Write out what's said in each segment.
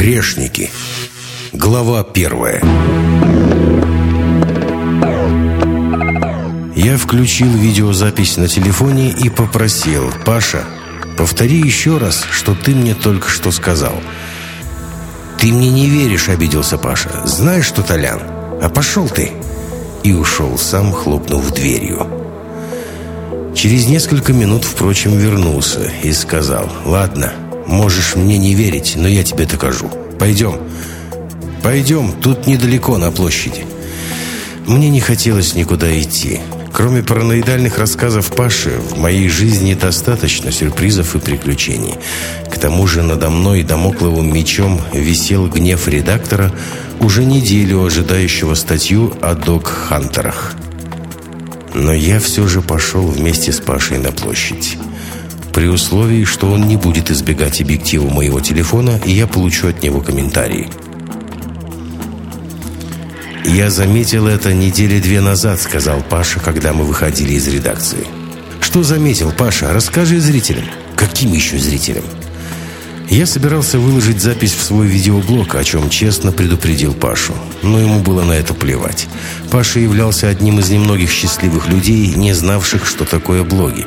Грешники. Глава первая. Я включил видеозапись на телефоне и попросил, «Паша, повтори еще раз, что ты мне только что сказал». «Ты мне не веришь», — обиделся Паша. «Знаешь что, Толян? А пошел ты!» И ушел сам, хлопнув дверью. Через несколько минут, впрочем, вернулся и сказал, «Ладно, можешь мне не верить, но я тебе докажу. Пойдем». «Пойдем, тут недалеко, на площади». Мне не хотелось никуда идти. Кроме параноидальных рассказов Паши, в моей жизни достаточно сюрпризов и приключений. К тому же надо мной домокловым мечом висел гнев редактора, уже неделю ожидающего статью о док-хантерах. Но я все же пошел вместе с Пашей на площадь. При условии, что он не будет избегать объектива моего телефона, и я получу от него комментарии. «Я заметил это недели две назад», — сказал Паша, когда мы выходили из редакции. «Что заметил, Паша? Расскажи зрителям». «Каким еще зрителям?» Я собирался выложить запись в свой видеоблог, о чем честно предупредил Пашу. Но ему было на это плевать. Паша являлся одним из немногих счастливых людей, не знавших, что такое блоги.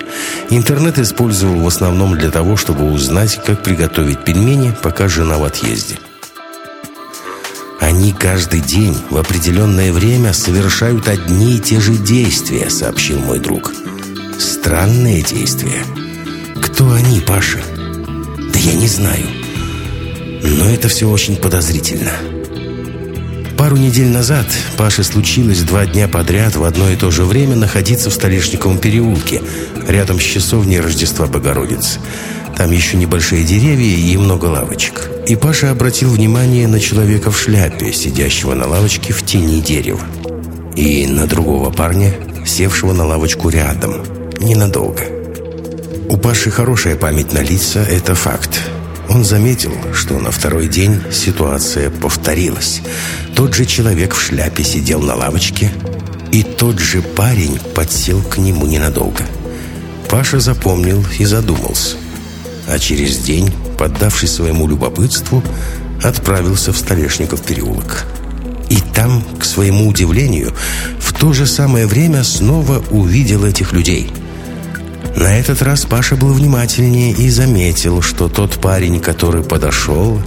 Интернет использовал в основном для того, чтобы узнать, как приготовить пельмени, пока жена в отъезде. «Они каждый день в определенное время совершают одни и те же действия», — сообщил мой друг. «Странные действия. Кто они, Паша?» «Да я не знаю. Но это все очень подозрительно». Пару недель назад Паше случилось два дня подряд в одно и то же время находиться в Столешниковом переулке, рядом с часовней Рождества Богородицы. Там еще небольшие деревья и много лавочек. И Паша обратил внимание на человека в шляпе, сидящего на лавочке в тени дерева. И на другого парня, севшего на лавочку рядом. Ненадолго. У Паши хорошая память на лица, это факт. Он заметил, что на второй день ситуация повторилась. Тот же человек в шляпе сидел на лавочке, и тот же парень подсел к нему ненадолго. Паша запомнил и задумался. А через день, поддавшись своему любопытству, отправился в Столешников переулок. И там, к своему удивлению, в то же самое время снова увидел этих людей – на этот раз Паша был внимательнее и заметил, что тот парень, который подошел,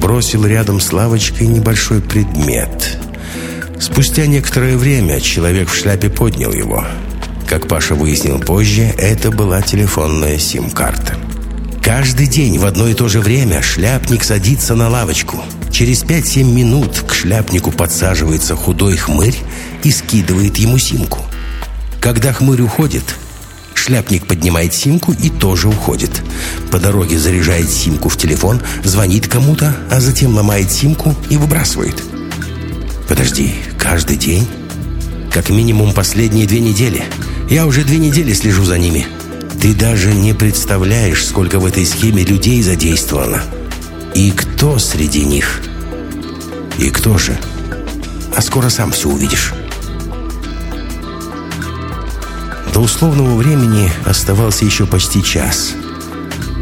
бросил рядом с лавочкой небольшой предмет. Спустя некоторое время человек в шляпе поднял его. Как Паша выяснил позже, это была телефонная сим-карта. Каждый день в одно и то же время шляпник садится на лавочку. Через 5-7 минут к шляпнику подсаживается худой хмырь и скидывает ему симку. Когда хмырь уходит, Шляпник поднимает симку и тоже уходит. По дороге заряжает симку в телефон, звонит кому-то, а затем ломает симку и выбрасывает. Подожди, каждый день? Как минимум последние две недели. Я уже две недели слежу за ними. Ты даже не представляешь, сколько в этой схеме людей задействовано. И кто среди них? И кто же? А скоро сам все увидишь. До условного времени оставался еще почти час.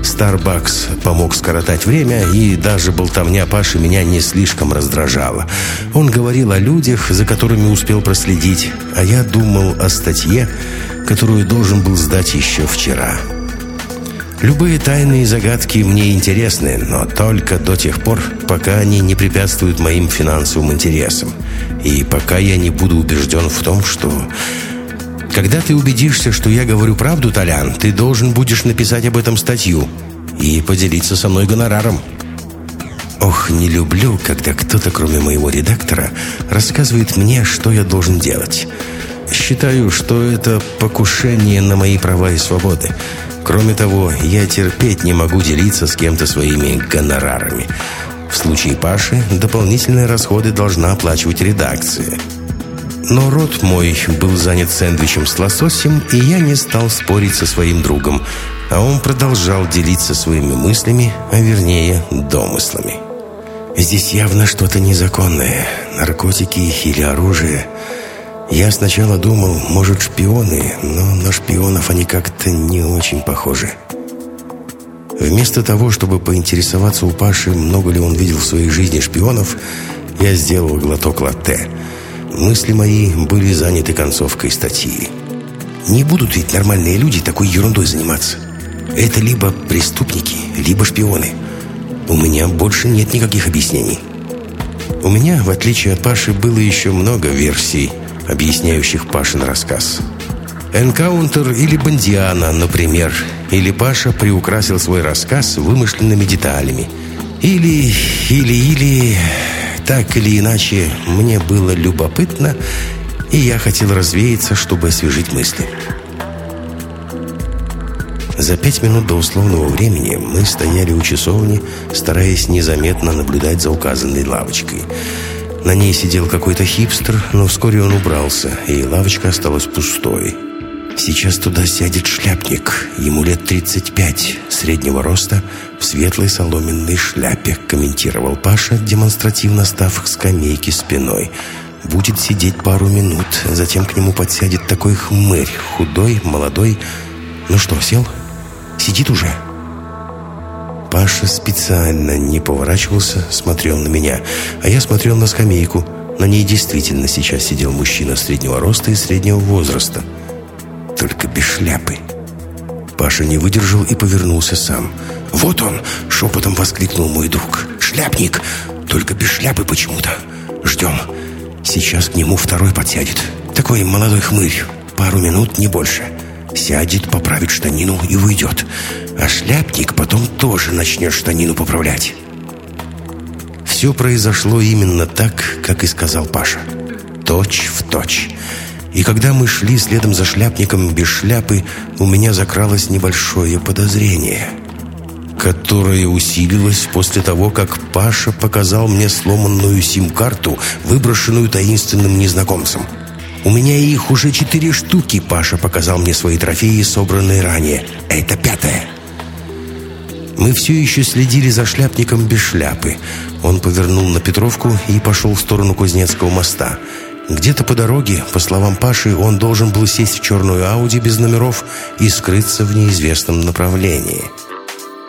Старбакс помог скоротать время, и даже болтовня Паши меня не слишком раздражала. Он говорил о людях, за которыми успел проследить, а я думал о статье, которую должен был сдать еще вчера. Любые тайные загадки мне интересны, но только до тех пор, пока они не препятствуют моим финансовым интересам. И пока я не буду убежден в том, что когда ты убедишься, что я говорю правду, Толян, ты должен будешь написать об этом статью и поделиться со мной гонораром. Ох, не люблю, когда кто-то, кроме моего редактора, рассказывает мне, что я должен делать. Считаю, что это покушение на мои права и свободы. Кроме того, я терпеть не могу делиться с кем-то своими гонорарами. В случае Паши дополнительные расходы должна оплачивать редакция. Но рот мой был занят сэндвичем с лососем, и я не стал спорить со своим другом, а он продолжал делиться своими мыслями, а вернее домыслами. Здесь явно что-то незаконное, наркотики или оружие. Я сначала думал, может, шпионы, но на шпионов они как-то не очень похожи. Вместо того, чтобы поинтересоваться у Паши, много ли он видел в своей жизни шпионов, я сделал глоток латте. Мысли мои были заняты концовкой статьи. Не будут ведь нормальные люди такой ерундой заниматься. Это либо преступники, либо шпионы. У меня больше нет никаких объяснений. У меня, в отличие от Паши, было еще много версий, объясняющих Пашин рассказ. «Энкаунтер» или «Бондиана», например. Или Паша приукрасил свой рассказ вымышленными деталями. Или, или, или... Так или иначе, мне было любопытно, и я хотел развеяться, чтобы освежить мысли. За пять минут до условного времени мы стояли у часовни, стараясь незаметно наблюдать за указанной лавочкой. На ней сидел какой-то хипстер, но вскоре он убрался, и лавочка осталась пустой. Сейчас туда сядет шляпник, ему лет 35, среднего роста, в светлой соломенной шляпе, комментировал Паша, демонстративно став к скамейке спиной – Будет сидеть пару минут, затем к нему подсядет такой хмырь, худой, молодой. Ну что, сел? Сидит уже. Паша специально не поворачивался, смотрел на меня, а я смотрел на скамейку. На ней действительно сейчас сидел мужчина среднего роста и среднего возраста. Только без шляпы. Паша не выдержал и повернулся сам. «Вот он!» — шепотом воскликнул мой друг. «Шляпник! Только без шляпы почему-то. Ждем!» Сейчас к нему второй подсядет. Такой молодой хмырь. Пару минут, не больше. Сядет, поправит штанину и уйдет. А шляпник потом тоже начнет штанину поправлять. Все произошло именно так, как и сказал Паша. Точь в точь. И когда мы шли следом за шляпником без шляпы, у меня закралось небольшое подозрение – которое усилилось после того, как Паша показал мне сломанную сим-карту, выброшенную таинственным незнакомцем. У меня их уже четыре штуки, Паша показал мне свои трофеи, собранные ранее. Это пятая. Мы все еще следили за шляпником без шляпы. Он повернул на Петровку и пошел в сторону Кузнецкого моста. Где-то по дороге, по словам Паши, он должен был сесть в черную Ауди без номеров и скрыться в неизвестном направлении.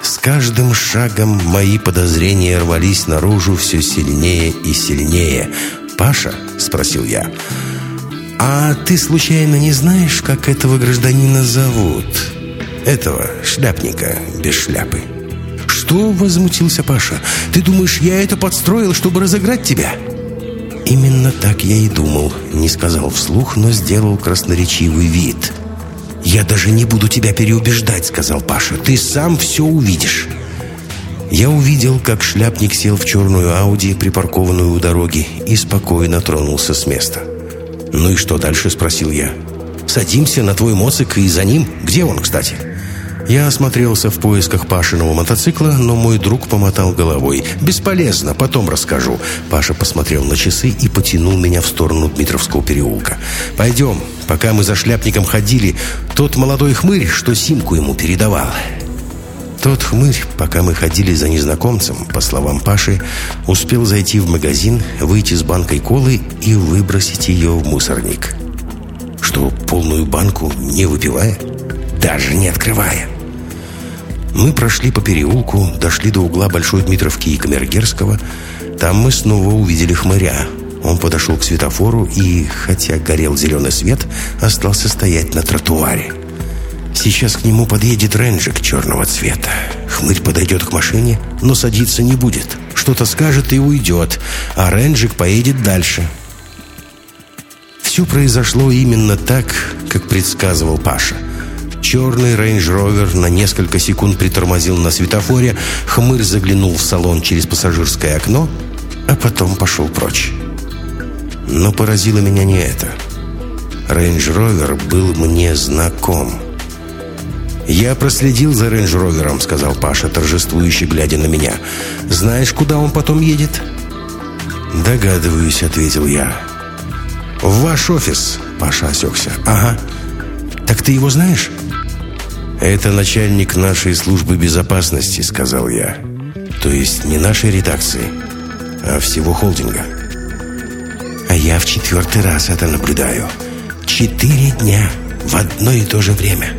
С каждым шагом мои подозрения рвались наружу все сильнее и сильнее. «Паша?» — спросил я. «А ты случайно не знаешь, как этого гражданина зовут?» «Этого шляпника без шляпы». «Что?» — возмутился Паша. «Ты думаешь, я это подстроил, чтобы разыграть тебя?» «Именно так я и думал», — не сказал вслух, но сделал красноречивый вид — «Я даже не буду тебя переубеждать», — сказал Паша. «Ты сам все увидишь». Я увидел, как шляпник сел в черную Ауди, припаркованную у дороги, и спокойно тронулся с места. «Ну и что дальше?» — спросил я. «Садимся на твой моцик и за ним. Где он, кстати?» Я осмотрелся в поисках Пашиного мотоцикла, но мой друг помотал головой. «Бесполезно, потом расскажу». Паша посмотрел на часы и потянул меня в сторону Дмитровского переулка. «Пойдем, пока мы за шляпником ходили, тот молодой хмырь, что симку ему передавал». Тот хмырь, пока мы ходили за незнакомцем, по словам Паши, успел зайти в магазин, выйти с банкой колы и выбросить ее в мусорник. Что, полную банку не выпивая? Даже не открывая. Мы прошли по переулку, дошли до угла Большой Дмитровки и Камергерского. Там мы снова увидели хмыря. Он подошел к светофору и, хотя горел зеленый свет, остался стоять на тротуаре. Сейчас к нему подъедет рейнджик черного цвета. Хмырь подойдет к машине, но садиться не будет. Что-то скажет и уйдет, а рейнджик поедет дальше. Все произошло именно так, как предсказывал Паша – Черный рейндж-ровер на несколько секунд притормозил на светофоре, хмырь заглянул в салон через пассажирское окно, а потом пошел прочь. Но поразило меня не это. Рейндж-ровер был мне знаком. «Я проследил за рейндж-ровером», — сказал Паша, торжествующе глядя на меня. «Знаешь, куда он потом едет?» «Догадываюсь», — ответил я. «В ваш офис», — Паша осекся. «Ага. Так ты его знаешь?» «Это начальник нашей службы безопасности», — сказал я. «То есть не нашей редакции, а всего холдинга». «А я в четвертый раз это наблюдаю. Четыре дня в одно и то же время.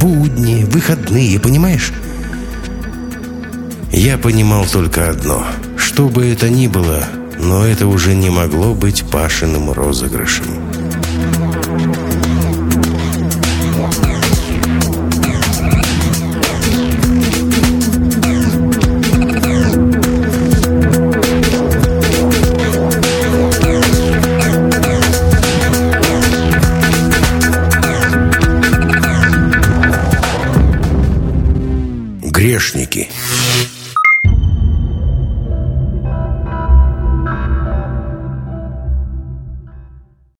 Будни, выходные, понимаешь?» Я понимал только одно. Что бы это ни было, но это уже не могло быть Пашиным розыгрышем.